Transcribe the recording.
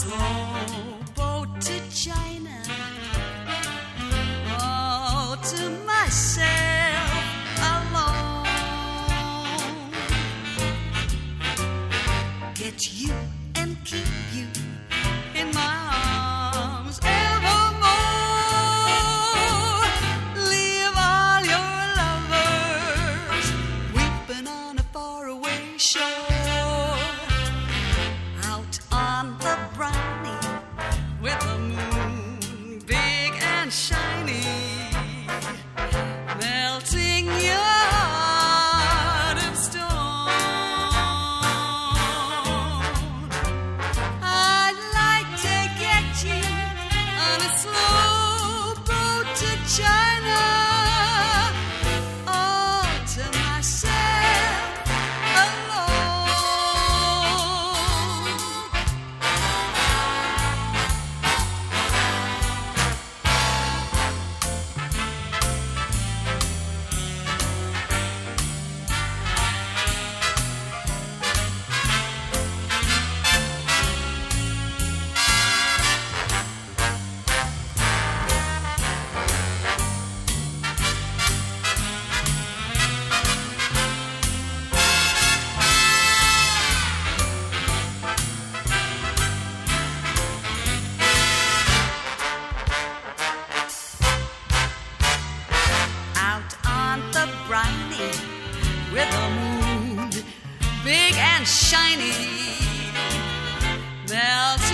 slow boat to China. All to myself alone. Get you and keep you in my arms evermore. Leave all your lovers weeping on a faraway shore. The with the moon big and shiny. Melting